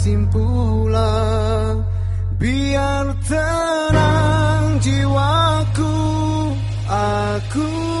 Simpulah, Biar tenang jiwaku Aku